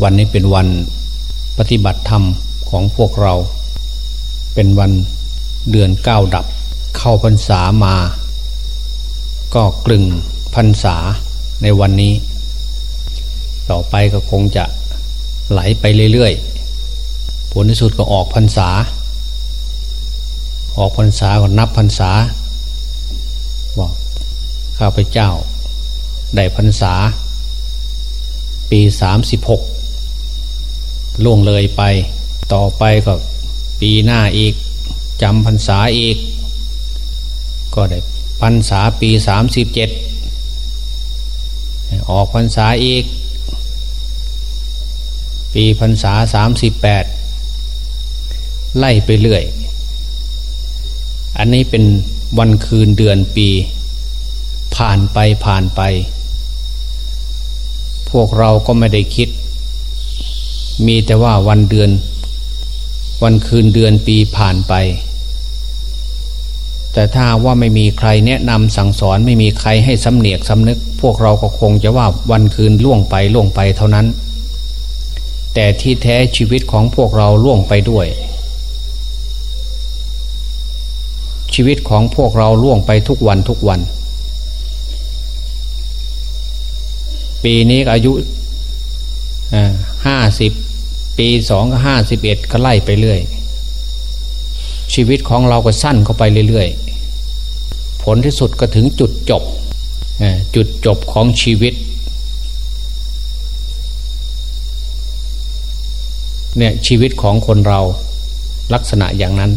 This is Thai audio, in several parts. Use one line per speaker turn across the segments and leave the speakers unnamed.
วันนี้เป็นวันปฏิบัติธรรมของพวกเรา เป็นวันเดือนเก้าดับ เข้าพรรษามา ก็กลึงพรรษาในวันนี้ ต่อไปก็คงจะไหลไปเรื่อยๆ ผลที่สุดก็ออกพรรษา ออกพรรษาก็นับพรรษาบอกข้าพเจ้า ได้พรรษา ปีสามสิบหก ล่วงเลยไป ต่อไปก็ปีหน้าอีกจำพรรษาอีก ก็ได้พรรษาปีสามสิบเจ็ดออกพรรษาอีก ปีพรรษาสามสิบแปดไล่ไปเรื่อย อันนี้เป็นวันคืนเดือนปี ผ่านไปผ่านไป พวกเราก็ไม่ได้คิด มีแต่ว่าวันเดือน วันคืนเดือนปีผ่านไป แต่ถ้าว่าไม่มีใครแนะนำสั่งสอนไม่มีใครให้สำเนียกสำนึก พวกเราก็คงจะว่าวันคืนล่วงไปล่วงไปเท่านั้น แต่ที่แท้ชีวิตของพวกเราล่วงไปด้วย ชีวิตของพวกเราล่วงไปทุกวันทุกวัน ปีนี้อายุห้าสิบ ปีสองก็ห้าสิบเอ็ดก็ไล่ไปเรื่อย ชีวิตของเราก็สั้นเข้าไปเรื่อยๆ ผลที่สุดก็ถึงจุดจบ จุดจบของชีวิตเนี่ยชีวิตของคนเราลักษณะอย่างนั้น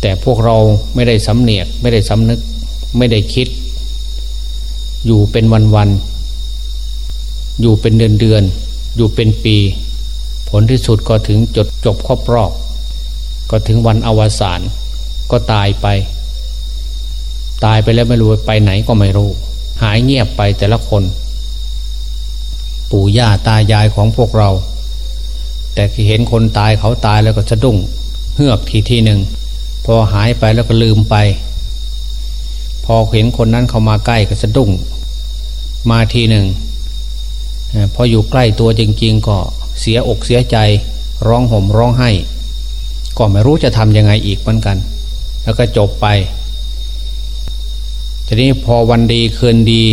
แต่พวกเราไม่ได้สำเนียกไม่ได้สำนึกไม่ได้คิด อยู่เป็นวันๆอยู่เป็นเดือนเดือน อยู่เป็นปี ผลที่สุดก็ถึงจดจบครอบรอบ ก็ถึงวันอวสานก็ตายไป ตายไปแล้วไม่รู้ไปไหนก็ไม่รู้ หายเงียบไปแต่ละคน ปู่ย่าตายายของพวกเรา แต่เห็นคนตายเขาตายแล้วก็สะดุ้งเฮือกทีทีหนึ่งพอหายไปแล้วก็ลืมไป พอเห็นคนนั้นเข้ามาใกล้ก็สะดุ้ง มาทีหนึ่ง พออยู่ใกล้ตัวจริง ๆ ก็เสียอกเสียใจร้องห่มร้องไห้ ก็ไม่รู้จะทำยังไงอีกเหมือนกัน แล้วก็จบไป ทีนี้พอวันดีคืนดี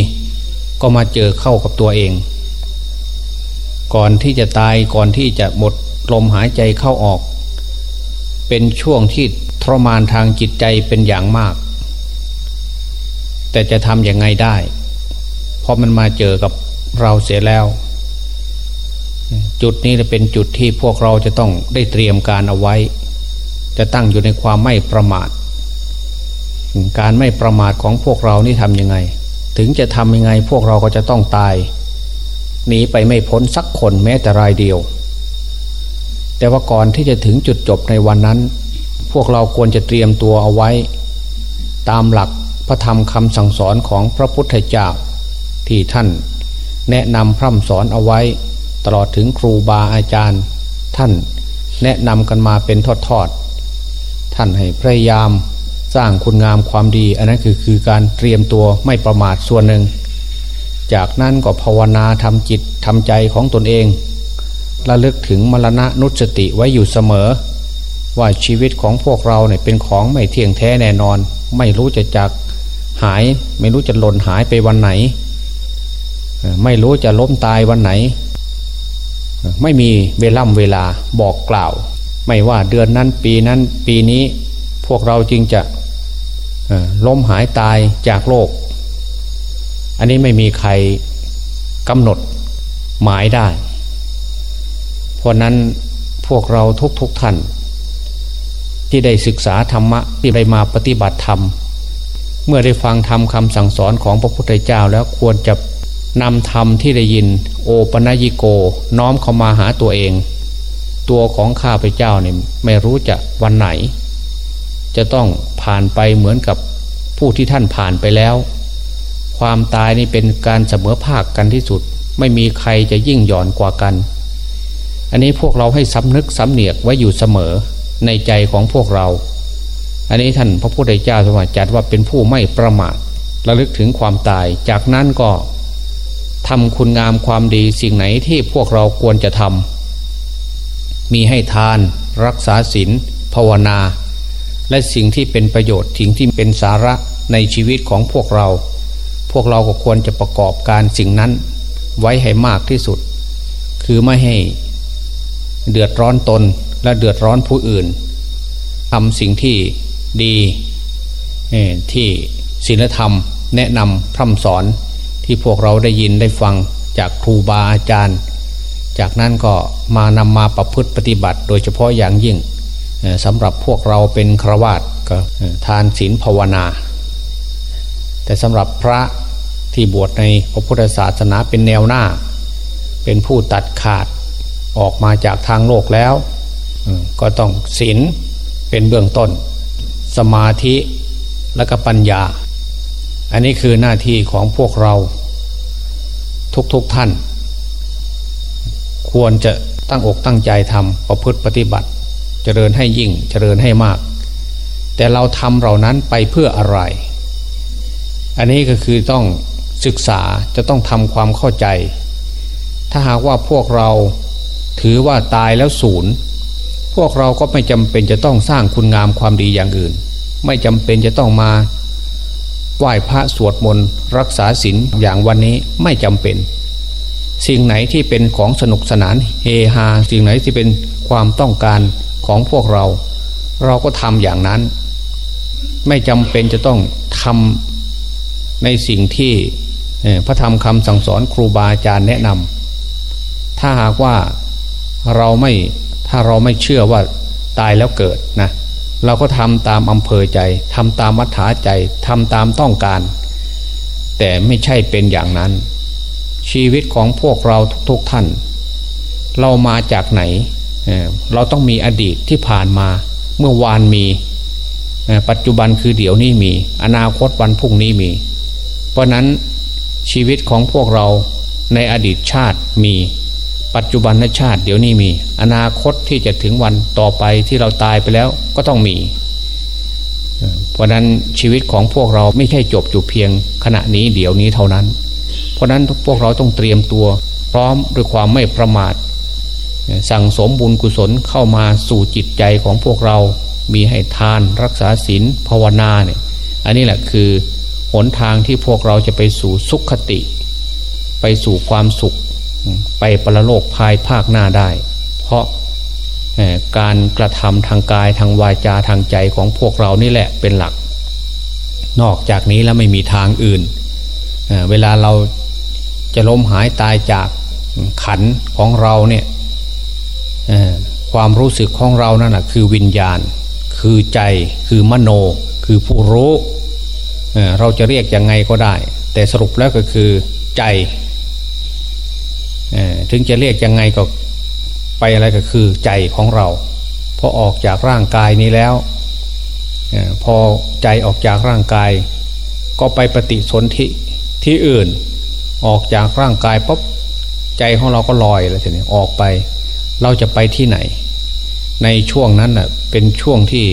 ก็มาเจอเข้ากับตัวเอง ก่อนที่จะตายก่อนที่จะหมดลมหายใจเข้าออก เป็นช่วงที่ทรมานทางจิตใจเป็นอย่างมาก แต่จะทำยังไงได้ เพราะมันมาเจอกับ เราเสียแล้ว จุดนี้จะเป็นจุดที่พวกเราจะต้องได้เตรียมการเอาไว้ จะตั้งอยู่ในความไม่ประมาท การไม่ประมาทของพวกเรานี่ทำยังไง ถึงจะทำยังไงพวกเราก็จะต้องตายหนีไปไม่พ้นสักคนแม้แต่รายเดียว แต่ว่าก่อนที่จะถึงจุดจบในวันนั้น พวกเราควรจะเตรียมตัวเอาไว้ ตามหลักพระธรรมคำสั่งสอนของพระพุทธเจ้าที่ท่าน แนะนำพร่ำสอนเอาไว้ ตลอดถึงครูบาอาจารย์ ท่านแนะนำกันมาเป็นทอดๆท่านให้พยายามสร้างคุณงามความดี อันนั้นคือคือการเตรียมตัวไม่ประมาทส่วนหนึ่ง จากนั้นก็ภาวนาทำจิตทำใจของตนเองระลึกถึงมรณะนุสติไว้อยู่เสมอ ว่าชีวิตของพวกเราเนี่ยเป็นของไม่เที่ยงแท้แน่นอน ไม่รู้จะจากหาย ไม่รู้จะหล่นหายไปวันไหน ไม่รู้จะล้มตายวันไหน ไม่มีเวล่ำเวลาบอกกล่าว ไม่ว่าเดือนนั้นปีนั้นปีนี้พวกเราจึงจะล้มหายตายจากโลก อันนี้ไม่มีใครกำหนดหมายได้ เพราะนั้นพวกเราทุกๆทท่าน ที่ได้ศึกษาธรรมะที่ได้มาปฏิบัติธรรม เมื่อได้ฟังธรรมคำสั่งสอนของพระพุทธเจ้าแล้วควรจะ นำธรรมที่ได้ยินโอปัญิโกน้อมเข้ามาหาตัวเอง ตัวของข้าพเจ้าเนี่ยไม่รู้จะวันไหน จะต้องผ่านไปเหมือนกับผู้ที่ท่านผ่านไปแล้ว ความตายนี่เป็นการเสมอภาคกันที่สุด ไม่มีใครจะยิ่งหย่อนกว่ากัน อันนี้พวกเราให้สำนึกสำเนียกไว้อยู่เสมอในใจของพวกเรา อันนี้ท่านพระพุทธเจ้าสวัสดิ์จัดว่าเป็นผู้ไม่ประมาทระลึกถึงความตาย จากนั้นก็ ทำคุณงามความดีสิ่งไหนที่พวกเราควรจะทำมีให้ทานรักษาศีลภาวนา และสิ่งที่เป็นประโยชน์สิ่งที่เป็นสาระในชีวิตของพวกเรา พวกเราก็ควรจะประกอบการสิ่งนั้นไว้ให้มากที่สุด คือไม่ให้เดือดร้อนตนและเดือดร้อนผู้อื่นทำสิ่งที่ดีที่ศีลธรรมแนะนำพร่ำสอน ที่พวกเราได้ยินได้ฟังจากครูบาอาจารย์ จากนั้นก็มานำมาประพฤติปฏิบัติ โดยเฉพาะอย่างยิ่งสำหรับพวกเราเป็นครวาตก็ทานศีลภาวนา แต่สำหรับพระที่บวชในพระพุทธศาสนาเป็นแนวหน้า เป็นผู้ตัดขาดออกมาจากทางโลกแล้ว ก็ต้องศีลเป็นเบื้องต้น สมาธิและก็ปัญญา อันนี้คือหน้าที่ของพวกเรา ทุกๆทท่าน ควรจะตั้งอกตั้งใจทำประพฤติปฏิบัติเจริญให้ยิ่งเจริญให้มาก แต่เราทำเหล่านั้นไปเพื่ออะไร อันนี้ก็คือต้องศึกษาจะต้องทำความเข้าใจ ถ้าหากว่าพวกเราถือว่าตายแล้วศูนย์พวกเราก็ไม่จำเป็นจะต้องสร้างคุณงามความดีอย่างอื่น ไม่จำเป็นจะต้องมา ไหว้พระสวดมนต์รักษาศีลอย่างวันนี้ไม่จำเป็น สิ่งไหนที่เป็นของสนุกสนานเฮฮาสิ่งไหนที่เป็นความต้องการของพวกเรา เราก็ทำอย่างนั้น ไม่จำเป็นจะต้องทำในสิ่งที่พระธรรมคำสั่งสอนครูบาอาจารย์แนะนำถ้าหากว่าเราไม่ถ้าเราไม่เชื่อว่าตายแล้วเกิดนะ เราก็ทำตามอำเภอใจทำตามมัธยาใจทำตามต้องการ แต่ไม่ใช่เป็นอย่างนั้น ชีวิตของพวกเราทุกๆทท่าน เรามาจากไหนเเราต้องมีอดีตที่ผ่านมา เมื่อวานมีปัจจุบันคือเดี๋ยวนี้มี อนาคตวันพรุ่งนี้มี เพราะนั้นชีวิตของพวกเราในอดีตชาติมี ปัจจุบันชาติเดี๋ยวนี้มี อนาคตที่จะถึงวันต่อไปที่เราตายไปแล้วก็ต้องมี เพราะนั้นชีวิตของพวกเราไม่ใช่จบอยู่เพียงขณะนี้เดี๋ยวนี้เท่านั้น เพราะนั้นพวกเราต้องเตรียมตัว พร้อมด้วยความไม่ประมาท สั่งสมบุญกุศลเข้ามาสู่จิตใจของพวกเรา มีให้ทานรักษาศีลภาวนาเนี่ยอันนี้แหละคือหนทางที่พวกเราจะไปสู่สุขคติ ไปสู่ความสุข ไปปรโลกภายภาคหน้าได้ เพราะการกระทำทางกายทางวาจาทางใจของพวกเรานี่แหละเป็นหลัก นอกจากนี้แล้วไม่มีทางอื่นเวลาเราจะล้มหายตายจากขันของเราเนี่ยความรู้สึกของเรานั่นแหะคือวิญญาณ คือใจคือมโน คือผู้รู้ เราจะเรียกยังไงก็ได้ แต่สรุปแล้วก็คือใจ ถึงจะเรียกยังไงก็ไปอะไรก็คือใจของเรา พอออกจากร่างกายนี้แล้วพอใจออกจากร่างกาย ก็ไปปฏิสนธิที่อื่น ออกจากร่างกายปุ๊บใจของเราก็ลอยแล้วทีนี้ออกไป เราจะไปที่ไหน ในช่วงนั้นน่ะเป็นช่วงที่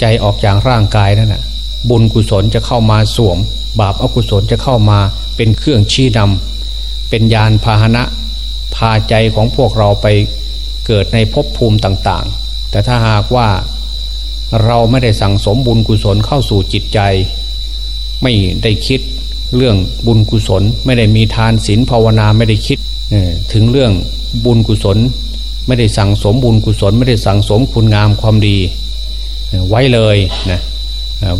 ใจออกจากร่างกายนั่นน่ะบุญกุศลจะเข้ามาสวม บาปอกุศลจะเข้ามาเป็นเครื่องชี้นำ เป็นยานพาหนะพาใจของพวกเราไปเกิดในภพภูมิต่างๆ แต่ถ้าหากว่าเราไม่ได้สั่งสมบุญกุศลเข้าสู่จิตใจ ไม่ได้คิดเรื่องบุญกุศล ไม่ได้มีทานศีลภาวนาไม่ได้คิดถึงเรื่องบุญกุศล ไม่ได้สั่งสมบุญกุศล ไม่ได้สั่งสมคุณงามความดี ไว้เลยนะ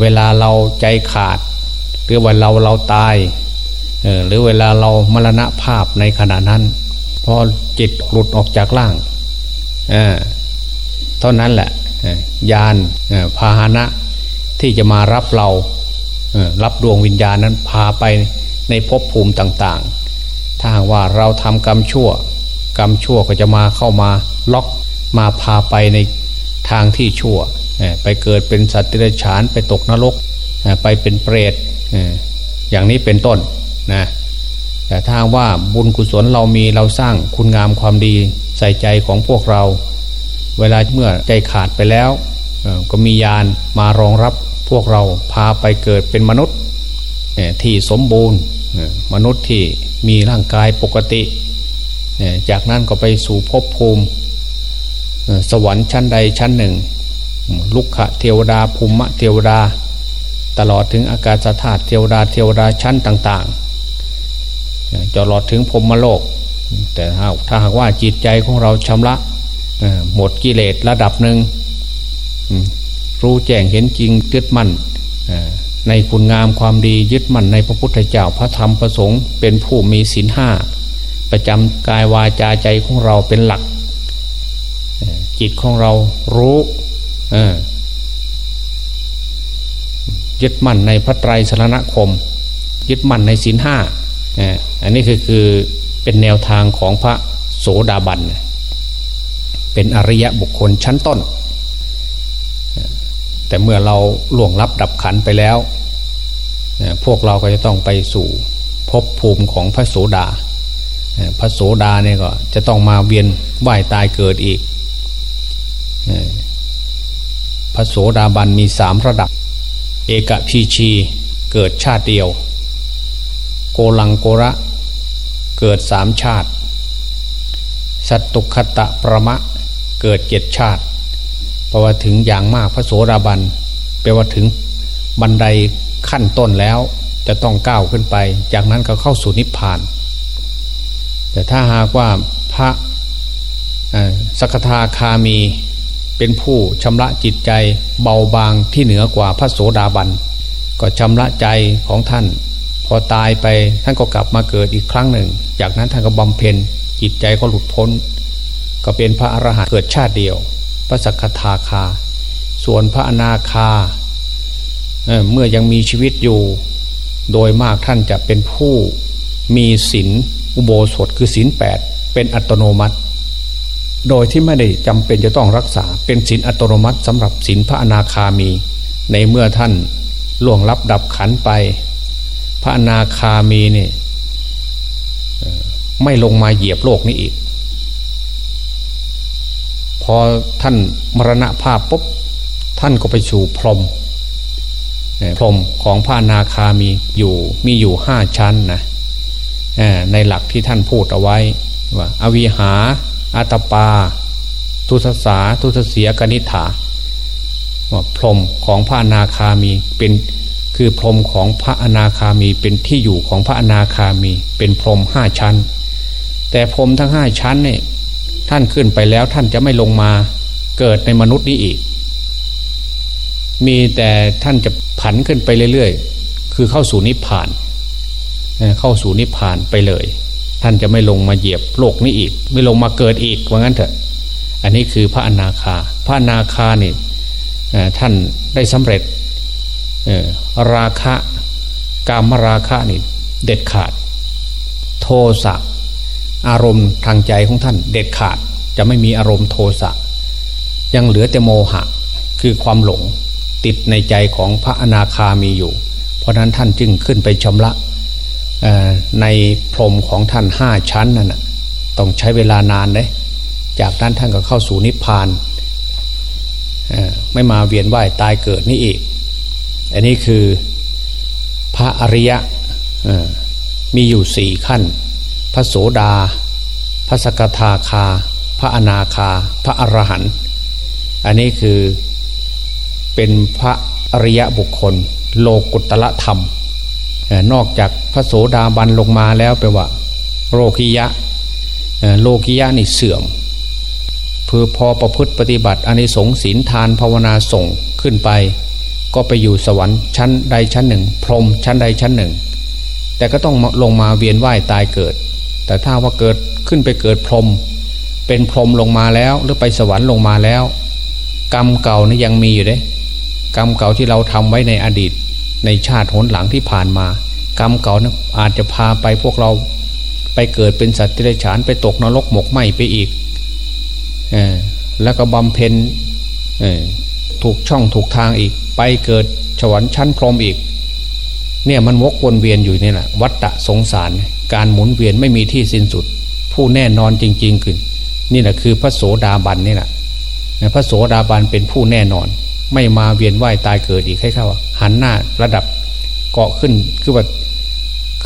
เวลาเราใจขาด หรือว่าเราเราตาย หรือเวลาเรามรณะภาพในขณะนั้นพอจิตหลุดออกจากร่างเท่านั้นแหละยานพาหนะที่จะมารับเรารับดวงวิญญาณนั้นพาไปในภพภูมิต่างๆ ถ้าว่าเราทำกรรมชั่ว กรรมชั่วก็จะมาเข้ามาล็อกมาพาไปในทางที่ชั่ว ไปเกิดเป็นสัตว์เดรัจฉานไปตกนรก ไปเป็นเปรตอย่างนี้เป็นต้น นะแต่ถ้าว่าบุญกุศลเรามีเราสร้างคุณงามความดีใส่ใจของพวกเรา เวลาเมื่อใจขาดไปแล้ว ก็มียานมารองรับพวกเราพาไปเกิดเป็นมนุษย์ที่สมบูรณ์มนุษย์ที่มีร่างกายปกติ จากนั้นก็ไปสู่ภพภูมิสวรรค์ชั้นใดชั้นหนึ่ง ลุกขะเทวดาภูมิเทวดา ตลอดถึงอากาศธาตุเทวดาเทวดาชั้นต่างๆ จะลอดถึงพรมโลก แต่ถ้าหากว่าจิตใจของเราชำระหมดกิเลสระดับหนึ่งรู้แจ้งเห็นจริงยึดมั่นในคุณงามความดียึดมั่นในพระพุทธเจ้าพระธรรมพระสงฆ์เป็นผู้มีศีลห้าประจำกายวาจาใจของเราเป็นหลัก จิตของเรารู้ยึดมั่นในพระไตรสรณคม ยึดมั่นในศีลห้า อันนี้คือคือเป็นแนวทางของพระโสดาบัน เป็นอริยะบุคคลชั้นต้น แต่เมื่อเราล่วงลับดับขันไปแล้ว พวกเราก็จะต้องไปสู่ภพภูมิของพระโสดา พระโสดาเนี่ยก็จะต้องมาเวียนว่ายตายเกิดอีก พระโสดาบันมีสามระดับ เอกพีชีเกิดชาติเดียว โกลังโกระ เกิดสามชาติ สัตตุคตะประมะเกิดเจ็ดชาติพราะว่าถึงอย่างมากพระโสดาบันแปลว่าถึงบันไดขั้นต้นแล้วจะต้องก้าวขึ้นไป จากนั้นก็เข้าสู่นิพพาน แต่ถ้าหากว่าพระสกทาคามีเป็นผู้ชำระจิตใจเบาบางที่เหนือกว่าพระโสดาบัน ก็ชำระใจของท่าน อตายไปท่านก็กลับมาเกิดอีกครั้งหนึ่ง จากนั้นท่านก็บำเพ็ญจิตใจก็หลุดพ้น ก็เป็นพระอรหันต์เกิดชาติเดียว พระสักทาคา ส่วนพระอนาคาเเมื่อยังมีชีวิตอยู่ โดยมากท่านจะเป็นผู้มีศีลอุโบสถคือศีลแปดเป็นอัตโนมัติ โดยที่ไม่ได้จำเป็นจะต้องรักษาเป็นศีลอัตโนมัติสำหรับศีลพระอนาคามี ในเมื่อท่านล่วงลับดับขันไป พระอนาคามีเนี่ยไม่ลงมาเหยียบโลกนี้อีก พอท่านมรณภาพปุ๊บท่านก็ไปสู่พรมพรมของพระนาคามีอยู่มีอยู่ห้าชั้นนะในหลักที่ท่านพูดเอาไว้ว่า อวิหาอัตปา ทุสสาทุสเสียกนิฐาว่าพรมของพระนาคามีเป็น คือพรมของพระอนาคามีเป็นที่อยู่ของพระอนาคามีเป็นพรมห้าชั้น แต่พรมทั้งห้าชั้นเนี่ยท่านขึ้นไปแล้วท่านจะไม่ลงมาเกิดในมนุษย์นี้อีก มีแต่ท่านจะผันขึ้นไปเรื่อยๆ คือเข้าสู่นิพพาน เข้าสู่นิพพานไปเลย ท่านจะไม่ลงมาเหยียบโลกนี้อีก ไม่ลงมาเกิดอีกว่างั้นเถอะ อันนี้คือพระอนาคา พระอนาคานี่ท่านได้สำเร็จ ราคะกามราคะนี่เด็ดขาด โทสะอารมณ์ทางใจของท่านเด็ดขาดจะไม่มีอารมณ์โทสะยังเหลือแต่โมหะ คือความหลงติดในใจของพระอนาคามีอยู่ เพราะนั้นท่านจึงขึ้นไปชำระในพรมของท่านห้าชั้นนั่นต้องใช้เวลานานเลยจากนั้นท่านก็เข้าสู่นิพพานไม่มาเวียนว่ายตายเกิดนี่อีก อันนี้คือพระอริยะมีอยู่สี่ขั้น พระโสดา พระสกทาคา พระอนาคา พระอรหันต์อันนี้คือเป็นพระอริยะบุคคล โลกุตละธรรม นอกจากพระโสดาบันลงมาแล้วแปลว่า โลกิยะโลกิยะนี่เสื่อมเพื่อพอประพฤติปฏิบัติอันนี้สงศีลทานภาวนาส่งขึ้นไป ก็ไปอยู่สวรรค์ชั้นใดชั้นหนึ่ง พรหมชั้นใดชั้นหนึ่ง แต่ก็ต้องลงมาเวียนว่ายตายเกิด แต่ถ้าว่าเกิดขึ้นไปเกิดพรหมเป็นพรหมลงมาแล้วหรือไปสวรรค์ลงมาแล้ว กรรมเก่านี่ยังมีอยู่เด้กรรมเก่าที่เราทำไว้ในอดีต ในชาติหนหลังที่ผ่านมา กรรมเก่านะอาจจะพาไปพวกเราไปเกิดเป็นสัตว์ที่ไรฉานไปตกนรกหมกไหมไปอีกอแล้วก็บำเพ็ญถูกช่องถูกทางอีก ไปเกิดสวรรค์ชั้นพรมอีก เนี่ยมันวกวนเวียนอยู่นี่แหละวัฏฏะสงสาร การหมุนเวียนไม่มีที่สิ้นสุด ผู้แน่นอนจริงๆคือนี่แหละคือพระโสดาบันนี่แหละพระโสดาบันเป็นผู้แน่นอน ไม่มาเวียนว่ายตายเกิดอีกให้เข้าหันหน้าระดับเกาะขึ้นคือว่า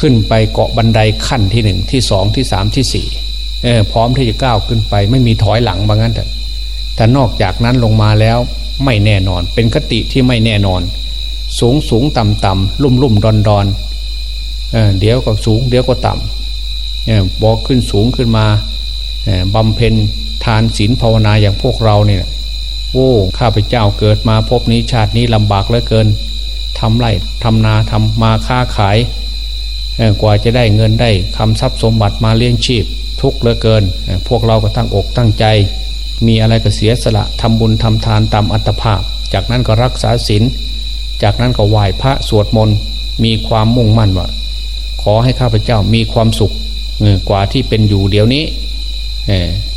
ขึ้นไปเกาะบันไดขั้นที่หนึ่งที่สองที่สามที่สี่เออพร้อมที่จะก้าวขึ้นไป ไม่มีถอยหลังบางงั้นแต่แต่นอกจากนั้นลงมาแล้ว ไม่แน่นอน เป็นคติที่ไม่แน่นอน สูงสูงต่ำต่ำลุ่มลุ่มดอนดอนเอเดี๋ยวก็สูง เดี๋ยวก็ต่ำบอกขึ้นสูงขึ้นมาบำเพ็ญทานศีลภาวนาอย่างพวกเราเนี่ยโอ้ข้าพเจ้าเกิดมาพบนี้ชาตินี้ลำบากเหลือเกินทำไรทำนาทำมาค้าขายกว่าจะได้เงินได้คำทรัพย์สมบัติมาเลี้ยงชีพ ทุกเหลือเกิน พวกเราก็ตั้งอกตั้งใจ มีอะไรก็เสียสละทำบุญทำทานตามอัตภาพ จากนั้นก็รักษาศีลจากนั้นก็ไหว้พระสวดมนต์มีความมุ่งมั่นว่า ขอให้ข้าพเจ้ามีความสุขกว่าที่เป็นอยู่เดี๋ยวนี้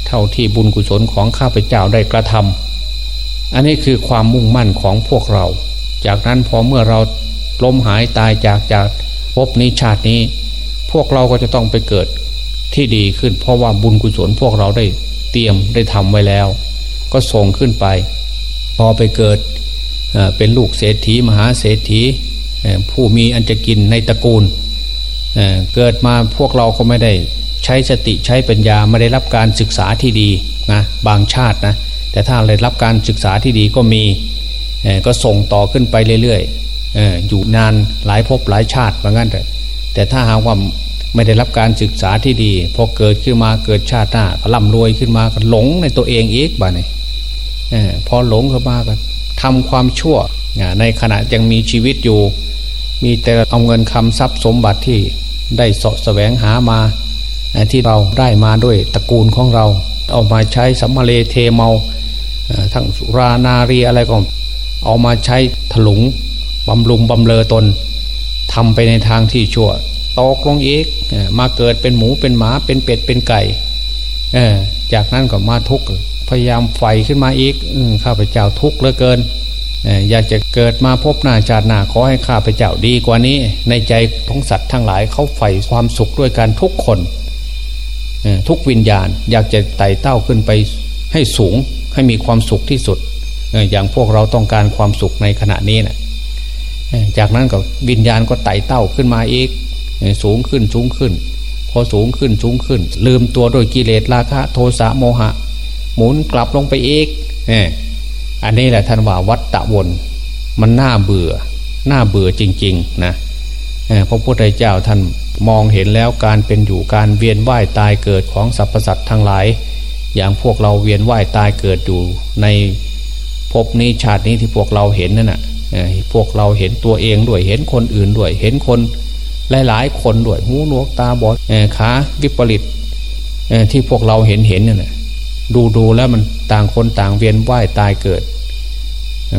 เท่าที่บุญกุศลของข้าพเจ้าได้กระทำอันนี้คือความมุ่งมั่นของพวกเรา จากนั้นพอเมื่อเราล้มหายตายจากจากภพนี้ชาตินี้ พวกเราก็จะต้องไปเกิดที่ดีขึ้น เพราะว่าบุญกุศลพวกเราได้ เตรียมได้ทำไว้แล้ว ก็ส่งขึ้นไป พอไปเกิดเป็นลูกเศรษฐีมหาเศรษฐีผู้มีอันจะกินในตระกูลเกิดมาพวกเราก็ไม่ได้ใช้สติใช้ปัญญาไม่ได้รับการศึกษาที่ดีนะบางชาตินะแต่ถ้าได้รับการศึกษาที่ดีก็มีก็ส่งต่อขึ้นไปเรื่อยๆอยู่นานหลายภพหลายชาติเหมือนกันแต่แต่ถ้าหากว่า ไม่ได้รับการศึกษาที่ดีพอเกิดขึ้นมาเกิดชาติหน้าก็ร่ำรวยขึ้นมาก็หลงในตัวเองอีกบ้านี่พอหลงขึ้นมาก็ทำความชั่วในขณะยังมีชีวิตอยู่ มีแต่เอาเงินคำทรัพย์สมบัติที่ได้สาะแสวงหามาที่เราได้มาด้วยตระกูลของเรา เอามาใช้สัมมาเลเทเมาทั้งสุรานารีอะไรก็เอามาใช้ถลุงบำรุงบำเลอตนทำไปในทางที่ชั่ว ตกลงเอกมาเกิดเป็นหมูเป็นหมาเป็นเป็ดเป็นไก่จากนั้นก็มาทุกข์พยายามไฟขึ้นมาอีกข้าพเจ้าทุกข์เหลือเกินอยากจะเกิดมาพบหน้าชาติหน้าขอให้ข้าพเจ้าดีกว่านี้ ในใจของสัตว์ทั้งหลายเขาใฝ่ความสุขด้วยกันทุกคนทุกวิญญาณ อยากจะไต่เต้าขึ้นไปให้สูงให้มีความสุขที่สุด อย่างพวกเราต้องการความสุขในขณะนี้นะจากนั้นก็วิญญาณก็ไต่เต้าขึ้นมาอีก สูงขึ้นสูงขึ้น พอสูงขึ้นสูงขึ้น ลืมตัวโดยกิเลสราคะ โทสะโมหะ หมุนกลับลงไปอีกอันนี้แหละท่านว่าวัตตะวนมันน่าเบื่อน่าเบื่อจริง ๆ นะพระพุทธเจ้าท่านมองเห็นแล้วการเป็นอยู่การเวียนว่ายตายเกิดของสรรพสัตว์ทั้งหลาย อย่างพวกเราเวียนว่ายตายเกิดอยู่ในภพนี้ชาตินี้ที่พวกเราเห็นนั่นน่ะพวกเราเห็นตัวเองด้วยเห็นคนอื่นด้วยเห็นคน หลายๆ คนด้วยหูหนวกตาบอดขาวิปริตที่พวกเราเห็นเห็นนั่นดูดูแล้วมันต่างคนต่างเวียนว่ายตายเกิด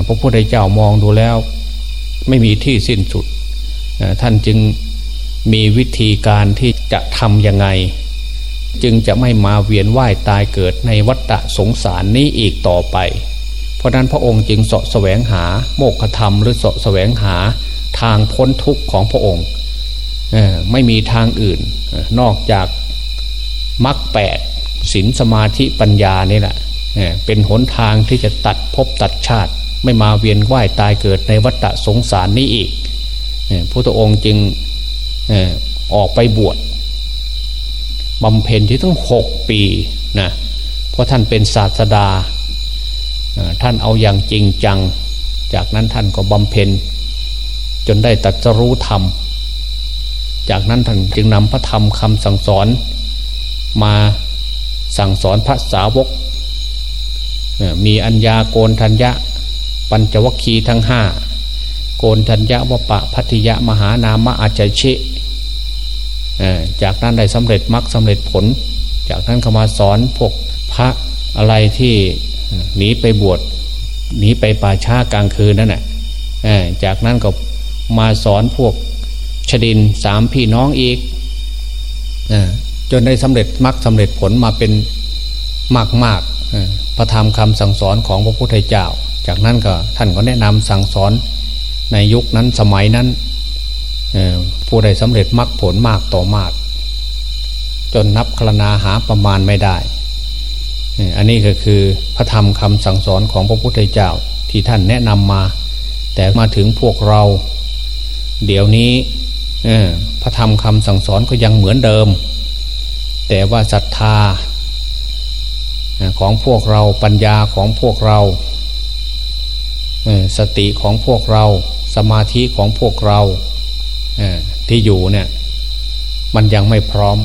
พระพุทธเจ้ามองดูแล้ว ไม่มีที่สิ้นสุด ท่านจึงมีวิธีการที่จะทำยังไง จึงจะไม่มาเวียนว่ายตายเกิดในวัฏสงสารนี้อีกต่อไป เพราะนั้นพระองค์จึงเสาะแสวงหาโมกขธรรมหรือเสาะแสวงหาทางพ้นทุกข์ของพระองค์ ไม่มีทางอื่นนอกจากมรรคแปดศีลสมาธิปัญญานี่แหละเป็นหนทางที่จะตัดภพตัดชาติ ไม่มาเวียนว่ายตายเกิดในวัฏสงสารนี้อีกพระองค์จึงออกไปบวชบำเพ็ญที่ตั้งหกปีนะเพราะท่านเป็นศาสดา ท่านเอาอย่างจริงจัง จากนั้นท่านก็บำเพ็ญจนได้ตัดรู้ธรรม จากนั้นท่านจึงนำพระธรรมคำสั่งสอน มาสั่งสอนพระสาวก มีอัญญาโกนทัญญะ ปัญจวัคคีย์ทั้งห้าโกนทัญญาวปะพัทยะมหานามะอาจเชจากนั้นได้สำเร็จมรรคสาเร็จผล จากนั้นเขามาสอนพวกพระอะไรที่หนีไปบวชหนีไปป่าช้ากลางคืนนั่นแหละจากนั้นก็มาสอนพวก ชดินสามพี่น้องอีกจนได้สำเร็จมรรคสาเร็จผลมาเป็นมากมากพระธรรมคำสั่งสอนของพระพุทธเจ้า จากนั้นก็ท่านก็แนะนำสั่งสอนในยุคนั้นสมัยนั้นผู้ใดสำเร็จมรรคผลมากต่อมาก จนนับคลนาหาประมาณไม่ได้ อันนี้ก็คือพระธรรมคำสั่งสอนของพระพุทธเจ้าที่ท่านแนะนำมา แต่มาถึงพวกเรา เดี๋ยวนี้ พระธรรมคำสั่งสอนก็ยังเหมือนเดิม แต่ว่าศรัทธาของพวกเราปัญญาของพวกเรา สติของพวกเราสมาธิของพวกเราที่อยู่เนี่ยมันยังไม่พร้อม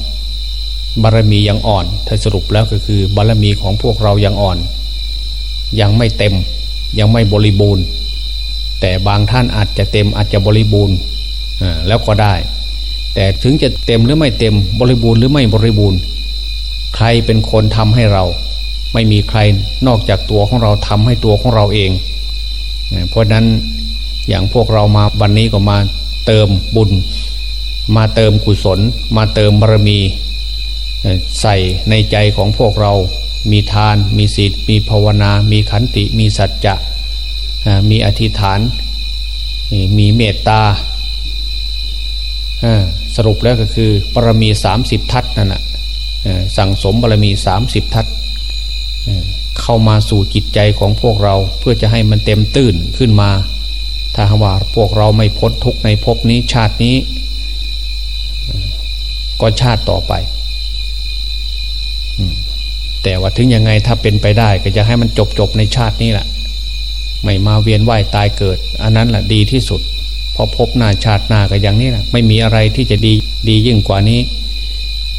บารมียังอ่อน ถ้าสรุปแล้วก็คือบารมีของพวกเรายังอ่อน ยังไม่เต็มยังไม่บริบูรณ์ แต่บางท่านอาจจะเต็มอาจจะบริบูรณ์ แล้วก็ได้ แต่ถึงจะเต็มหรือไม่เต็มบริบูรณ์หรือไม่บริบูรณ์ ใครเป็นคนทำให้เรา ไม่มีใครนอกจากตัวของเราทำให้ตัวของเราเอง เพราะนั้นอย่างพวกเรามาวันนี้ก็มาเติมบุญ มาเติมกุศล มาเติมบารมี ใส่ในใจของพวกเรา มีทาน มีศีลมีภาวนา มีขันติ มีสัจจะ มีอธิษฐาน มีเมตตา สรุปแล้วก็คือบารมีสามสิบทัศนั่นแหะสั่งสมบารมีสามสิบทัศเข้ามาสู่จิตใจของพวกเราเพื่อจะให้มันเต็มตื้นขึ้นมา ถ้าว่าพวกเราไม่พ้นทุกในภพนี้ชาตินี้ ก็ชาติต่อไปแต่ว่าถึงยังไงถ้าเป็นไปได้ก็จะให้มันจบจบในชาตินี้แหละไม่มาเวียนว่ายตายเกิด อันนั้นแหละดีที่สุด พราะพบหน้าชาติหน้าก็อย่างนี้แหละไม่มีอะไรที่จะดีดียิ่งกว่านี้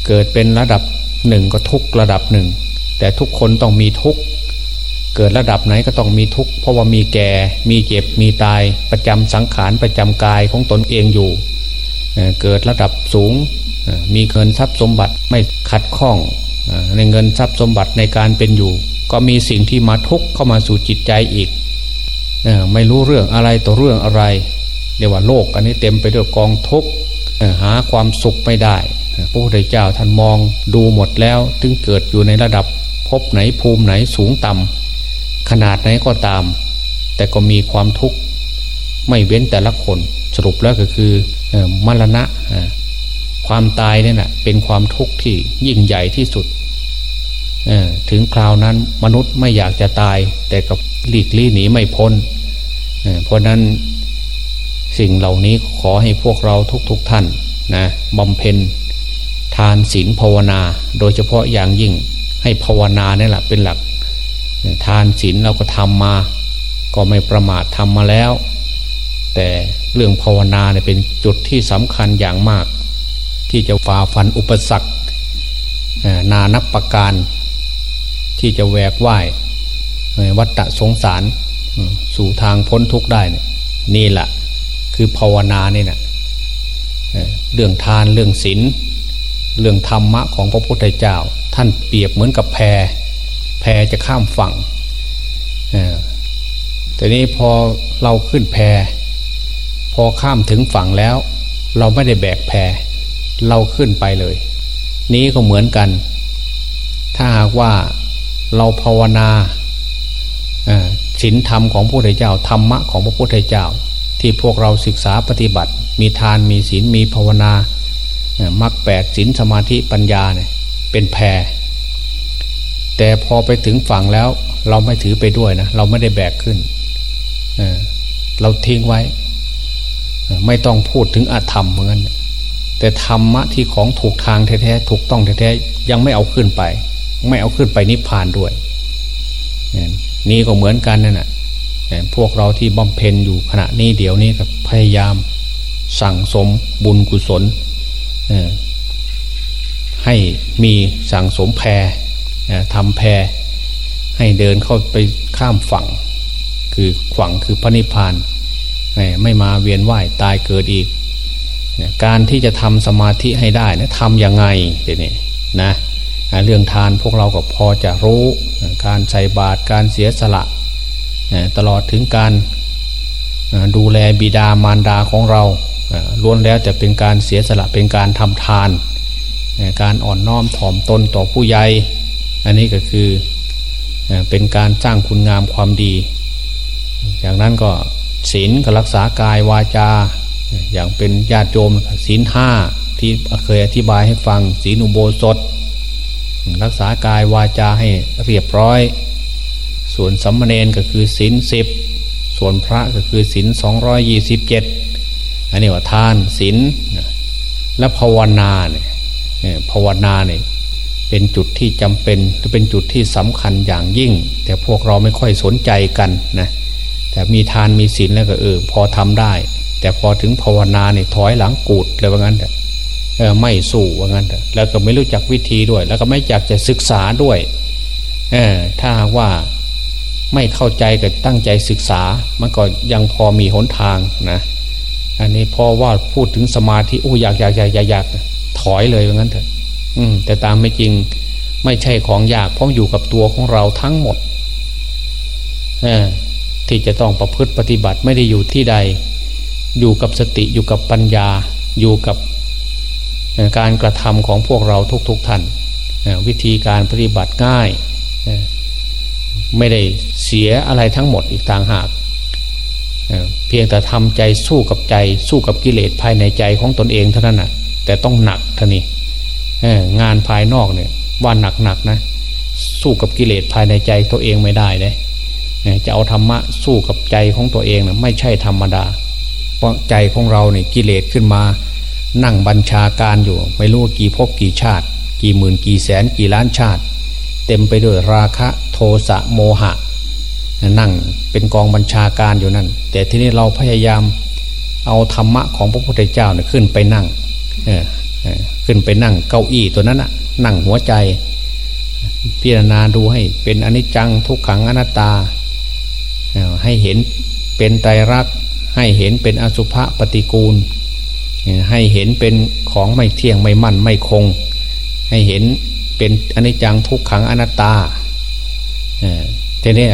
เกิดเป็นระดับหนึ่งก็ทุกระดับหนึ่ง แต่ทุกคนต้องมีทุกเกิดระดับไหนก็ต้องมีทุกเพราะว่ามีแก่ มีเจ็บมีตายประจำสังขารประจำกายของตนเองอยู่ เกิดระดับสูงมีเงินทรัพย์สมบัติไม่ขัดข้องในเงินทรัพย์สมบัติในการเป็นอยู่ ก็มีสิ่งที่มาทุกข์เข้ามาสู่จิตใจอีกไม่รู้เรื่องอะไรต่อเรื่องอะไร เรียกว่าโลกอันนี้เต็มไปด้วยกองทุกข์หาความสุขไม่ได้พระพุทธเจ้าท่านมองดูหมดแล้วถึงเกิดอยู่ในระดับพบไหนภูมิไหนสูงต่ำขนาดไหนก็ตาม แต่ก็มีความทุกข์ไม่เว้นแต่ละคนสรุปแล้วก็คือมรณะความตายเนี่ยนะเป็นความทุกข์ที่ยิ่งใหญ่ที่สุดถึงคราวนั้นมนุษย์ไม่อยากจะตาย แต่กับหลีกลี่หนีไม่พ้นเเพราะนั้น สิ่งเหล่านี้ขอให้พวกเราทุกๆทท่านนะบำเพ็ญทานศีลภาวนา โดยเฉพาะอย่างยิ่งให้ภาวนาเนี่ยแหละเป็นหลัก ทานศีลเราก็ทำมา ก็ไม่ประมาททำมาแล้ว แต่เรื่องภาวนาเนี่ยเป็นจุดที่สำคัญอย่างมาก ที่จะฝ่าฟันอุปสรรคนานับประการ ที่จะแวกว่ายวัฏสงสารสู่ทางพ้นทุกข์ได้นี่แหละ คือภาวนานี่นะเรื่องทานเรื่องศีลเรื่องธรรมะของพระพุทธเจ้า ท่านเปรียบเหมือนกับแพแพจะข้ามฝั่งแต่นี้พอเราขึ้นแพพอข้ามถึงฝั่งแล้ว เราไม่ได้แบกแพเราขึ้นไปเลย นี้ก็เหมือนกัน ถ้าหากว่าเราภาวนาศีลธรรมของพระพุทธเจ้าธรรมะของพระพุทธเจ้า ที่พวกเราศึกษาปฏิบัติ มีทานมีศีลมีภาวนามรรคแปดศีลสมาธิปัญญาเนี่ยเป็นแพรแต่พอไปถึงฝั่งแล้วเราไม่ถือไปด้วยนะ เราไม่ได้แบกขึ้นเราทิ้งไว้ ไม่ต้องพูดถึงอาธรรมเหมือนกันแต่ธรรมะที่ของถูกทางแท้ๆถูกต้องแท้ๆยังไม่เอาขึ้นไป ไม่เอาขึ้นไปนิพพานด้วยนี่ก็เหมือนกันนั่นแหะ พวกเราที่บำเพ็ญอยู่ขณะนี้เดี๋ยวนี้ก็พยายามสั่งสมบุญกุศลให้มีสั่งสมแพรทำแพรให้เดินเข้าไปข้ามฝั่ง คือฝั่งคือพระนิพพานไม่มาเวียนว่ายตายเกิดอีก การที่จะทำสมาธิให้ได้นะทำยังไงเดี๋ยวนี้นะเรื่องทานพวกเราก็พอจะรู้การใส่บาตรการเสียสละ ตลอดถึงการดูแลบิดามารดาของเราล้วนแล้วจะเป็นการเสียสละเป็นการทำทาน การอ่อนน้อมถ่อมตนต่อผู้ใหญ่อันนี้ก็คือเป็นการสร้างคุณงามความดี จากนั้นก็ศีลก็รักษากายวาจา อย่างเป็นญาติโยมศีลห้าที่เคยอธิบายให้ฟังศีลอุโบสถ รักษากายวาจาให้เรียบร้อย ส่วนสัมมเนนก็คือศีลสิบส่วนพระก็คือศีลสองร้อยยี่สิบเจ็ดอันนี้ว่าทานศีลและภาวนาเนี่ยภาวนาเนี่ยเป็นจุดที่จำเป็นเป็นจุดที่สำคัญอย่างยิ่ง แต่พวกเราไม่ค่อยสนใจกันนะแต่มีทานมีศีลแล้วก็เออพอทำได้ แต่พอถึงภาวนาเนี่ยถอยหลังกูดเลยว่างั้นเออไม่สู้ว่างั้นแล้วก็ไม่รู้จักวิธีด้วย แล้วก็ไม่อยากจะศึกษาด้วยเออถ้าว่า ไม่เข้าใจก็ตั้งใจศึกษา มันก็ยังพอมีหนทางนะอันนี้พอว่าพูดถึงสมาธิโอ้อยากอยากอยากอยากอยากถอยเลยว่างั้นเถอะอืมแต่ตามไม่จริงไม่ใช่ของยากเพราะอยู่กับตัวของเราทั้งหมดอที่จะต้องประพฤติปฏิบัติไม่ได้อยู่ที่ใด อยู่กับสติอยู่กับปัญญา อยู่กับการกระทำของพวกเราทุกๆทท่านวิธีการปฏิบัติง่าย ไม่ได้เสียอะไรทั้งหมดอีกต่างหาก เพียงแต่ทำใจสู้กับใจสู้กับกิเลสภายในใจของตนเองเท่านั้นนะแต่ต้องหนักท่านี้งานภายนอกเนี่ยว่าหนักหนักนะสู้กับกิเลสภายในใจตัวเองไม่ได้เลยจะเอาธรรมะสู้กับใจของตัวเองนะไม่ใช่ธรรมดา เพราะใจของเราเนี่ยกิเลสขึ้นมา นั่งบัญชาการอยู่ ไม่รู้กี่ภพกี่ชาติ กี่หมื่นกี่แสนกี่ล้านชาติ เต็มไปด้วยราคะ โทสะโมหะ นั่งเป็นกองบัญชาการอยู่นั่น แต่ทีนี้เราพยายามเอาธรรมะของพระพุทธเจ้าเนี่ยขึ้นไปนั่งขึ้นไปนั่งเก้าอี้ตัวนั้นน่ะนั่งหัวใจ พิจารณาดูให้เป็นอนิจจังทุกขังอนัตตา ให้เห็นเป็นไตรรักให้เห็นเป็นอสุภะปฏิกูล ให้เห็นเป็นของไม่เที่ยงไม่มั่นไม่คง ให้เห็นเป็นอนิจจังทุกขังอนัตตา ทีนี้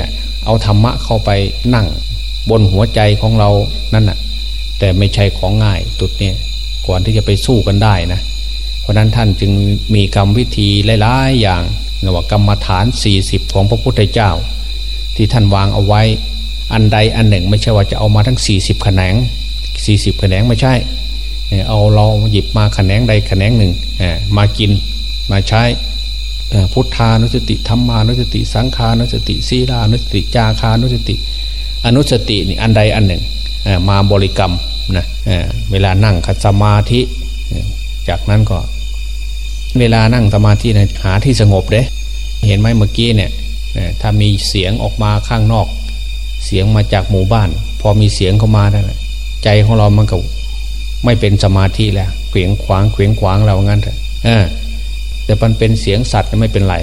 เอาธรรมะเข้าไปนั่งบนหัวใจของเรานั่นน่ะ แต่ไม่ใช่ของง่ายตุดเนี่ยก่อนที่จะไปสู้กันได้นะ เพราะนั้นท่านจึงมีกรรมวิธีหลายๆอย่างเรียกว่ากรรมฐาน 40 ของพระพุทธเจ้า ที่ท่านวางเอาไว้ อันใดอันหนึ่งไม่ใช่ว่าจะเอามาทั้ง 40 แขนง 40 แขนงไม่ใช่ เอาเราหยิบมาแขนงใดแขนงหนึ่งมากินมาใช้ พุทธานุสติธรรมานุสติ สังขานุสติศีลานุสติจาคานุสติ อนุสตินี่อันใดอันหนึ่งมาบริกรรมนะเวลานั่งคัสมาธิ จากนั้นก็ เวลานั่งสมาธินะหาที่สงบเด้เห็นไหมเมื่อกี้เนี่ยถ้ามีเสียงออกมาข้างนอก เสียงมาจากหมู่บ้าน พอมีเสียงเข้ามาได้ใจของเรามันก็ไม่เป็นสมาธิแล้วเขวงขวางเขวงขวางเรางั้นเถอะ แต่มันเป็นเสียงสัตว์ไม่เป็นไร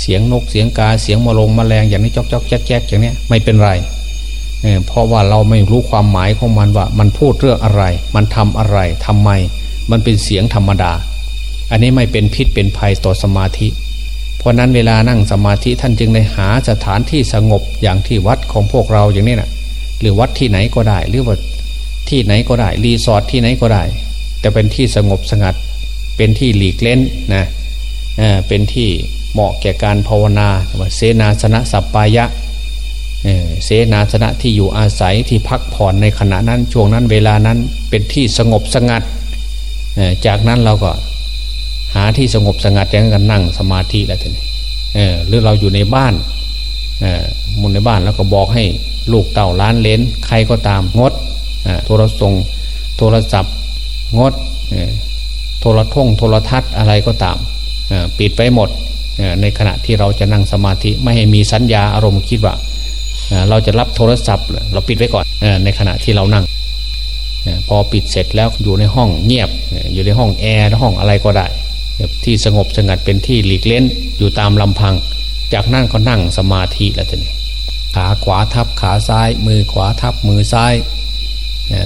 เสียงนกเสียงกาเสียงมะลงมแมลงอย่างนี้จอกจอกแจ๊กแจ๊กอย่างนี้ไม่เป็นไรเพราะว่าเราไม่รู้ความหมายของมันว่า มันพูดเรื่องอะไร มันทำอะไรทำไม มันเป็นเสียงธรรมดา อันนี้ไม่เป็นพิษเป็นภัยต่อสมาธิ เพราะนั้นเวลานั่งสมาธิท่านจึงได้หาสถานที่สงบอย่างที่วัดของพวกเราอย่างนี้นะหรือวัดที่ไหนก็ได้ หรือว่าที่ไหนก็ได้รีสอร์ทที่ไหนก็ได้ แต่เป็นที่สงบสงัด เป็นที่หลีกเล่นนะ เป็นที่เหมาะแก่การภาวนาเสนาสนะสัปปายะเสนาสนะที่อยู่อาศัยที่พักผ่อนในขณะนั้นช่วงนั้นเวลานั้นเป็นที่สงบสงัด จากนั้นเราก็หาที่สงบสงัดแล้วกันนั่งสมาธิแล้วทีนี้หรือเราอยู่ในบ้านมุนในบ้านแล้วก็บอกให้ลูกเต่าล้านเลนใครก็ตามงดโทรศัพท์โทรศัพท์งดโทรท่งโทรทัศน์อะไรก็ตาม ปิดไปหมดในขณะที่เราจะนั่งสมาธิไม่ให้มีสัญญาอารมณ์คิดว่าเราจะรับโทรศัพท์ เราปิดไว้ก่อนในขณะที่เรานั่งพอปิดเสร็จแล้วอยู่ในห้องเงียบอยู่ในห้องแอร์ห้องอะไรก็ได้ที่สงบสงัดเป็นที่หลีกเล่นอยู่ตามลำพัง จากนั่นก็นั่งสมาธิแล้วทีนี้ขาขวาทับขาซ้าย มือขวาทับมือซ้าย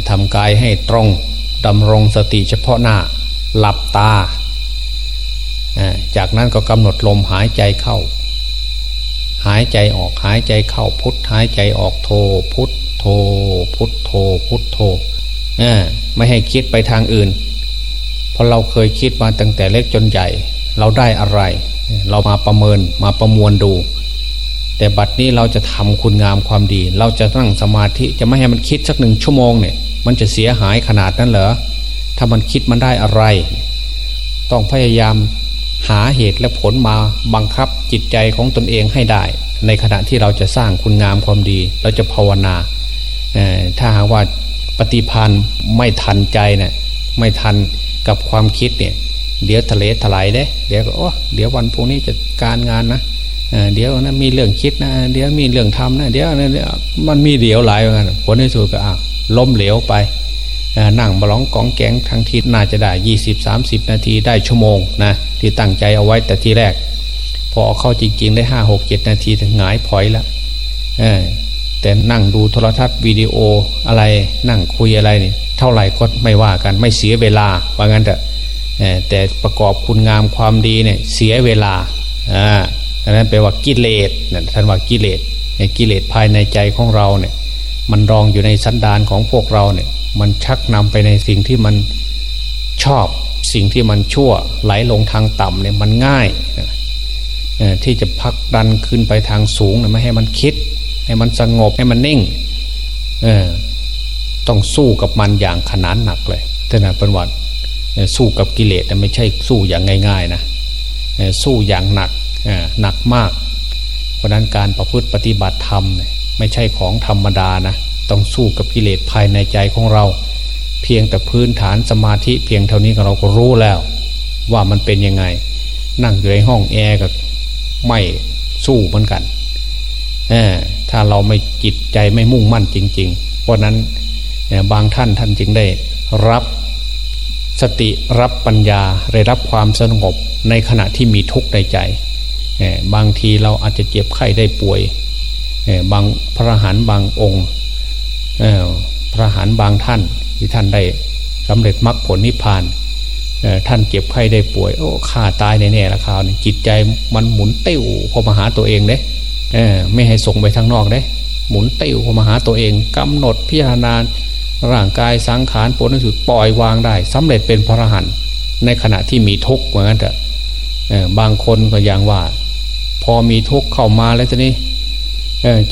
ทำกายให้ตรงดำรงสติเฉพาะหน้า หลับตา จากนั้นก็กำหนดลมหายใจเข้า หายใจออกหายใจเข้าพุทหายใจออกโทพุทโทพุทโทพุทโทไม่ให้คิดไปทางอื่น เพราะเราเคยคิดมาตั้งแต่เล็กจนใหญ่ เราได้อะไร เรามาประเมินมาประมวลดู แต่บัดนี้เราจะทำคุณงามความดี เราจะนั่งสมาธิจะไม่ให้มันคิดสักหนึ่งชั่วโมงเนี่ย มันจะเสียหายขนาดนั้นเหรอถ้ามันคิดมันได้อะไร ต้องพยายาม หาเหตุและผลมาบังคับจิตใจของตนเองให้ได้ ในขณะที่เราจะสร้างคุณงามความดี เราจะภาวนาถ้าหากว่าปฏิพันธ์ไม่ทันใจเนะี่ยไม่ทันกับความคิดเนี่ยเดี๋ยวทะเลถลายเด้เดี๋ยวก็โอ้เดี๋ยววันพรุ่งนี้จะการงานนะเดี๋ยวนะมีเรื่องคิดนะเดี๋ยวมีเรื่องทำนะเดี๋ยวนะมันมีเดี๋ยวหลายเหมือนกันผลในสุดก็อะล้มเหลวไป นั่งบล้องกองแกงทั้งทีน่าจะได้ยี่สิบสามสิบนาทีได้ชั่วโมงนะที่ตั้งใจเอาไว้แต่ทีแรก พอเข้าจริง ๆ ได้ห้าหกเจ็ดนาทีถึงหงายพอยแล้วแต่นั่งดูโทรทัศน์วิดีโออะไรนั่งคุยอะไรนี่เท่าไหร่ก็ไม่ว่ากันไม่เสียเวลาว่างั้นแต่แต่ประกอบคุณงามความดีเนี่ยเสียเวลาอ่าอันนั้นแปลว่ากิเลสนะท่านว่ากิเลสกิเลสภายในใจของเราเนี่ยมันรองอยู่ในสันดานของพวกเราเนี่ย มันชักนำไปในสิ่งที่มันชอบสิ่งที่มันชั่วไหลลงทางต่ำเนี่ยมันง่ายที่จะพักดันขึ้นไปทางสูงเนี่ยไม่ให้มันคิด ให้มันสงบให้มันนิ่งต้องสู้กับมันอย่างขนานหนักเลยท่านประวัติสู้กับกิเลสไม่ใช่สู้อย่างง่าย ๆนะสู้อย่างหนักหนักมาก เพราะนั้นการประพฤติปฏิบัติธรรมไม่ใช่ของธรรมดานะ ต้องสู้กับกิเลสภายในใจของเรา เพียงแต่พื้นฐานสมาธิเพียงเท่านี้เราก็รู้แล้ว ว่ามันเป็นยังไง นั่งอยู่ในห้องแอร์ก็ไม่สู้เหมือนกันถ้าเราไม่จิตใจไม่มุ่งมั่นจริง ๆ เพราะนั้นบางท่านท่านจึงได้รับสติรับปัญญาได้รับความสงบในขณะที่มีทุกข์ในใจ บางทีเราอาจจะเจ็บไข้ได้ป่วย บางพระหันบางองค์ พระหันบางท่านที่ท่านได้สำเร็จมรรคผลนิพพานท่านเจ็บไข้ได้ป่วย โอ้ข้าตายแน่ๆละคราวนี้จิตใจมันหมุนเตี้ยวพอมาหาตัวเองเด้ไม่ให้ส่งไปทางนอกเด้หมุนเตี้ยวพอมาหาตัวเองกำหนดพิจารณาร่างกายสังขารผลสุดปล่อยวางได้สำเร็จเป็นพระหันในขณะที่มีทุกข์เหมือนกันเถอะบางคนก็อย่างว่า พอมีทุกข์เข้ามาแล้วทีนี้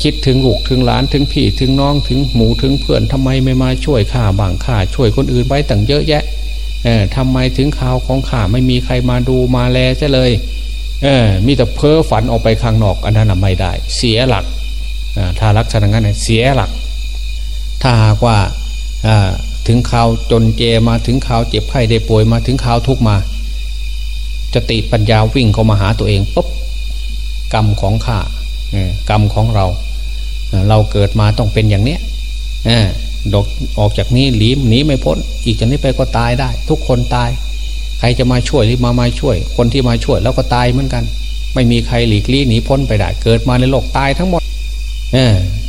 คิดถึงลูกถึงหลานถึงพี่ถึงน้องถึงหมูถึงเพื่อนทำไมไม่มาช่วยข้าบางข้าช่วยคนอื่นไว้ตั้งเยอะแยะทำไมถึงข่าวของข้าไม่มีใครมาดูมาแลจะเลยเออมีแต่เพ้อฝันออกไปข้างนอกอันนั้นไม่ได้ เสียหลักถ้ารักษณะนั้นเสียหลัก ถ้าหากว่าถึงข่าวจนเจมาถึงข่าวเจ็บไข้ได้ป่วยมาถึงข่าวทุกมาจะติปัญญาวิ่งเข้ามาหาตัวเองปุ๊บกรรมของข้า กรรมของเรา เราเกิดมาต้องเป็นอย่างเนี้ยดกออกจากนี้หลีมหนีไม่พ้น อีกจากนี้ไปก็ตายได้ ทุกคนตาย ใครจะมาช่วยหรือมามาช่วย คนที่มาช่วยแล้วก็ตายเหมือนกัน ไม่มีใครหลีกลี่หนีพ้นไปได้ เกิดมาในโลกตายทั้งหมด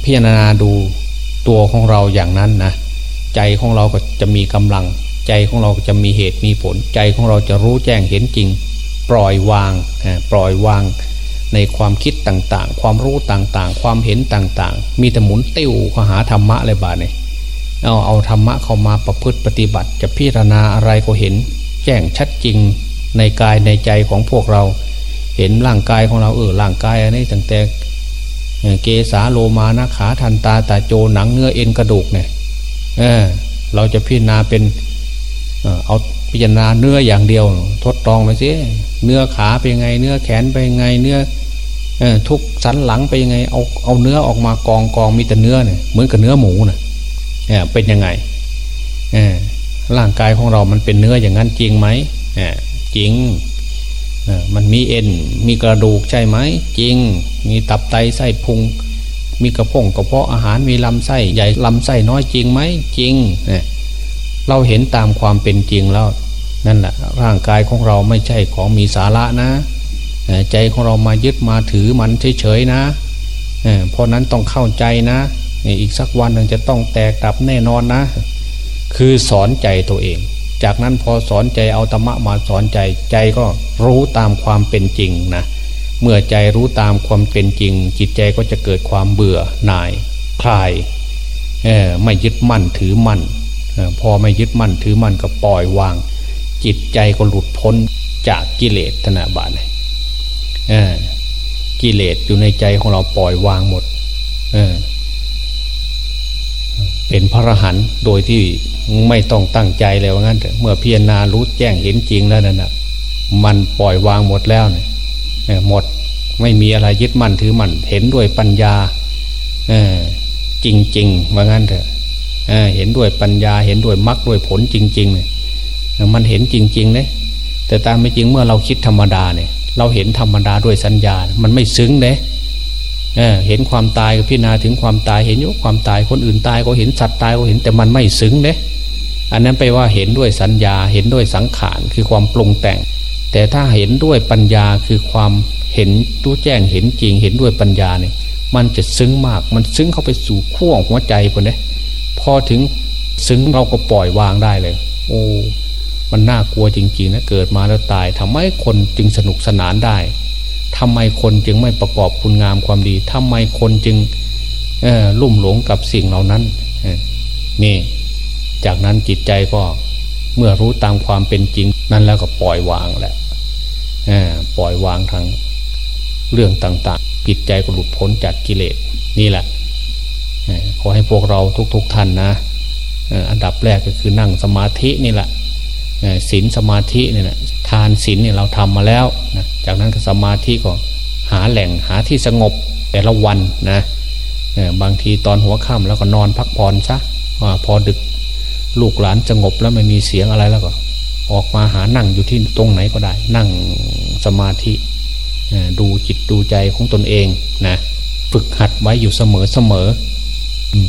พิจารณาดูตัวของเราอย่างนั้นนะใจของเราก็จะมีกำลัง ใจของเราจะมีเหตุมีผล ใจของเราจะรู้แจ้งเห็นจริง ปล่อยวางปล่อยวาง ในความคิดต่างๆ ความรู้ต่างๆ ความเห็นต่างๆ มีแต่หมุนติ้วข้หาธรรมะเลยบาเนี่ยเอาเอาธรรมะเข้ามาประพฤติปฏิบัติ จะพิจารณาอะไรก็เห็น แจ้งชัดจริงในกายในใจของพวกเรา เห็นร่างกายของเราเออร่างกายอันนี้ตั้งแต่เกสาโลมานาขาทันตาตาโจหนังเนื้อเอ็นกระดูกเนี่ยเออเราจะพิจารณาเป็นเอาพิจารณาเนื้ออย่างเดียว ทดลองไปสิเนื้อขาเป็นไง เนื้อแขนเป็นไง เนื้อ ทุกสันหลังเป็นยังไงเอาเอาเนื้อออกมากองกองมีแต่เนื้อเนี่ยเหมือนกับเนื้อหมูนะ่ะเป็นยังไงร่างกายของเรามันเป็นเนื้ออย่างนั้นจริงไหมจริงมันมีเอ็นมีกระดูกใช่ไหมจริง มีตับไตไส้พุง มีกระพงกระเพาะอาหารมีลำไส้ใหญ่ลำไส้น้อยจริงไหมจริงเราเห็นตามความเป็นจริงแล้ว นั่นแหละร่างกายของเราไม่ใช่ของมีสาระนะ ใจของเรามายึดมาถือมันเฉยๆนะเพราะนั้นต้องเข้าใจนะ อีกสักวันหนึ่งจะต้องแตกดับแน่นอนนะ คือสอนใจตัวเอง จากนั้นพอสอนใจเอาธรรมะมาสอนใจใจก็รู้ตามความเป็นจริงนะเมื่อใจรู้ตามความเป็นจริง จิตใจก็จะเกิดความเบื่อหน่ายคลายไม่ยึดมั่นถือมั่นพอไม่ยึดมั่นถือมั่นก็ปล่อยวาง จิตใจก็หลุดพ้นจากกิเลสธนาบาล กิเลสอยู่ในใจของเราปล่อยวางหมดเเป็นพระรหันต์โดยที่ไม่ต้องตั้งใจเลยว่างั้นเมื่อพิจารณารู้แจ้งเห็นจริงแล้วนั่นนะมันปล่อยวางหมดแล้วเนี่ยหมดไม่มีอะไรยึดมั่นถือมั่นเห็นด้วยปัญญาจริงๆว่างั้นเถอะเห็นด้วยปัญญาเห็นด้วยมรรคด้วยผลจริงๆเนี่ยมันเห็นจริงๆเลยแต่ตามไม่จริงเมื่อเราคิดธรรมดาเนี่ย เราเห็นธรรมดาด้วยสัญญา มันไม่ซึ้งเลยเเห็นความตายก็พิจารณาถึงความตายเห็นยุความตายคนอื่นตายก็เห็นสัตว์ตายก็เห็นแต่มันไม่ซึ้งเลยอันนั้นไปว่าเห็นด้วยสัญญาเห็นด้วยสังขารคือความปรุงแต่ง แต่ถ้าเห็นด้วยปัญญาคือความเห็นรู้แจ้งเห็นจริงเห็นด้วยปัญญาเนี่ยมันจะซึ้งมากมันซึ้งเข้าไปสู่ขั้วหัวใจคนเนี้พอถึงซึ้งเราก็ปล่อยวางได้เลย โอ้ มันน่ากลัวจริงๆนะเกิดมาแล้วตายทำไมคนจึงสนุกสนานได้ทำไมคนจึงไม่ประกอบคุณงามความดีทำไมคนจึงลุ่มหลงกับสิ่งเหล่านั้นนี่ จากนั้นจิตใจก็เมื่อรู้ตามความเป็นจริง นั้นแล้วก็ปล่อยวางแหละปล่อยวางทางเรื่องต่างๆจิตใจก็หลุดพ้นจากกิเลสนี่แหละขอให้พวกเราทุกๆทท่านนะอันดับแรกก็คือนั่งสมาธินี่แหละ ศีลสมาธิเนี่ยนะทานศีลเนี่ยเราทำมาแล้วนะจากนั้นก็สมาธิก็หาแหล่งหาที่สงบแต่ละวันนะบางทีตอนหัวค่ำแล้วก็นอนพักผ่อนซะพอดึกลูกหลานสงบแล้วไม่มีเสียงอะไรแล้วก็ ออกมาหานั่งอยู่ที่ตรงไหนก็ได้ นั่งสมาธิดูจิตดูใจของตนเองนะฝึกหัดไว้อยู่เสมอเสมอ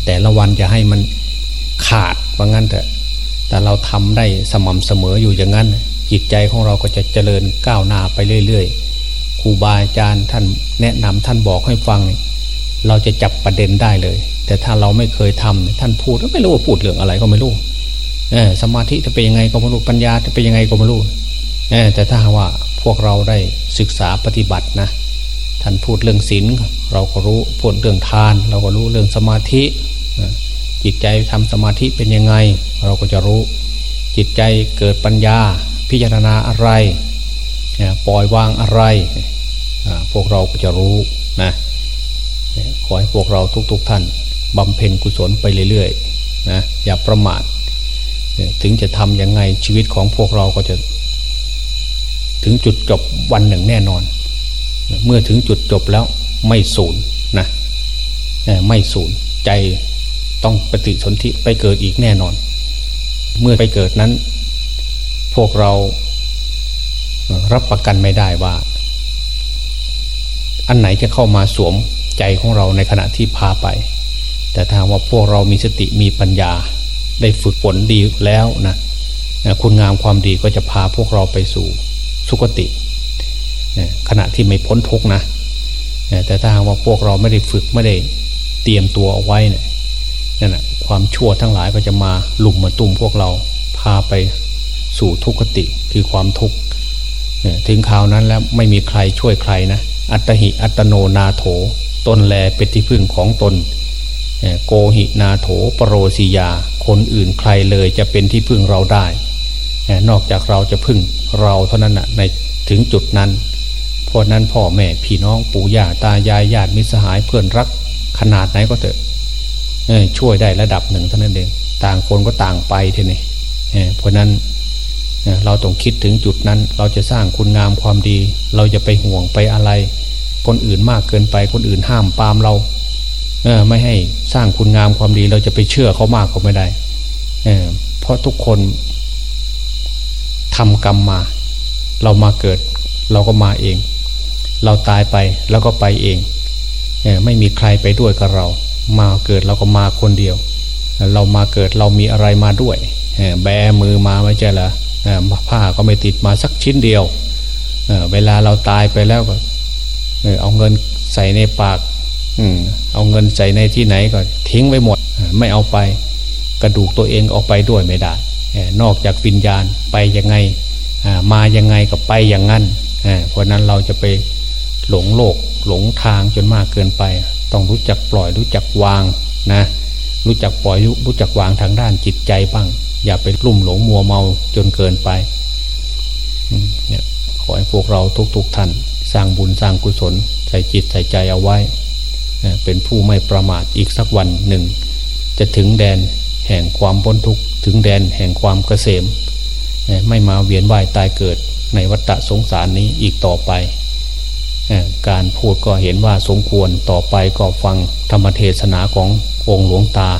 แต่ละวันจะให้มันขาดว่างั้นเถอะ แต่เราทำได้สม่ำเสมออยู่อย่างนั้น จิตใจของเราก็จะเจริญก้าวหน้าไปเรื่อยๆครูบาอาจารย์ท่านแนะนำท่านบอกให้ฟัง เราจะจับประเด็นได้เลย แต่ถ้าเราไม่เคยทำท่านพูดก็ไม่รู้ว่าพูดเรื่องอะไรก็ไม่รู้สมาธิจะเป็นยังไงก็ไม่รู้ปัญญาจะเป็นยังไงก็ไม่รู้แต่ถ้าว่าพวกเราได้ศึกษาปฏิบัตินะท่านพูดเรื่องศีลเราก็รู้พูดเรื่องทาน เราก็รู้เรื่องสมาธิ จิตใจทำสมาธิเป็นยังไง เราก็จะรู้ จิตใจเกิดปัญญา พิจารณาอะไรปล่อยวางอะไร พวกเราก็จะรู้นะขอให้พวกเราทุกๆทท่านบำเพ็ญกุศลไปเรื่อยๆนะอย่าประมาทถึงจะทำยังไงชีวิตของพวกเราก็จะ ถึงจุดจบวันหนึ่งแน่นอน เมื่อถึงจุดจบแล้วไม่สูญนะไม่สูญใจ ต้องปฏิสนธิไปเกิดอีกแน่นอน เมื่อไปเกิดนั้น พวกเรารับประกันไม่ได้ว่า อันไหนจะเข้ามาสวมใจของเราในขณะที่พาไป แต่ถ้าว่าพวกเรามีสติมีปัญญา ได้ฝึกฝนดีแล้วนะคุณงามความดีก็จะพาพวกเราไปสู่สุคติ ขณะที่ไม่พ้นทุกนะ แต่ถ้าว่าพวกเราไม่ได้ฝึกไม่ได้เตรียมตัวเอาไว้เนี่ย นั่นแหะความชั่วทั้งหลายก็จะมาหลุมมาตุ่มพวกเราพาไปสู่ทุกขติคือความทุกข์ถึงคราวนั้นแล้วไม่มีใครช่วยใครนะอัตหิอัตโนนาโถ ตนแลเป็นที่พึ่งของตน โกหินาโถปรโรสียา คนอื่นใครเลยจะเป็นที่พึ่งเราได้ นอกจากเราจะพึ่งเราเท่านั้นนะในถึงจุดนั้น เพราะนั้นพ่อแม่พี่น้องปู่ย่าตายายญาติมิสหายเพื่อนรักขนาดไหนก็เถอะ ช่วยได้ระดับหนึ่งเท่านั้นเองต่างคนก็ต่างไปทีนี้เพราะนั้นเราต้องคิดถึงจุดนั้น เราจะสร้างคุณงามความดี เราจะไปห่วงไปอะไร คนอื่นมากเกินไป คนอื่นห้ามปามเราเอไม่ให้สร้างคุณงามความดี เราจะไปเชื่อเขามากก็ไม่ได้เเพราะทุกคนทำกรรมมา เรามาเกิด เราก็มาเอง เราตายไปแล้วก็ไปเองเอไม่มีใครไปด้วยกับเรา มาเกิดเราก็มาคนเดียว เรามาเกิดเรามีอะไรมาด้วยแบมือมาไม่ใช่เหรอผ้าก็ไม่ติดมาสักชิ้นเดียวเวลาเราตายไปแล้วก็เอาเงินใส่ในปากเอาเงินใส่ในที่ไหนก็ทิ้งไว้หมดไม่เอาไปกระดูกตัวเองออกไปด้วยไม่ได้ นอกจากวิญญาณไปยังไงมายังไงก็ไปอย่างนั้นเพราะนั้นเราจะไปหลงโลกหลงทางจนมากเกินไป ต้องรู้จักปล่อยรู้จักวางนะรู้จักปล่อยรู้จักวางทางด้านจิตใจบ้าง อย่าไปกลุ่มหลงมัวเมาจนเกินไปเนี่ยขอให้พวกเราทุกๆทท่าน สร้างบุญสร้างกุศลใส่จิตใส่ใจเอาไว้ เป็นผู้ไม่ประมาทอีกสักวันหนึ่ง จะถึงแดนแห่งความพ้นทุกข์ถึงแดนแห่งความเกษม ไม่มาเวียนว่ายตายเกิดในวัฏสงสารนี้อีกต่อไป การพูดก็เห็นว่าสมควรต่อไปก็ฟังธรรมเทศนาขององค์หลวงตา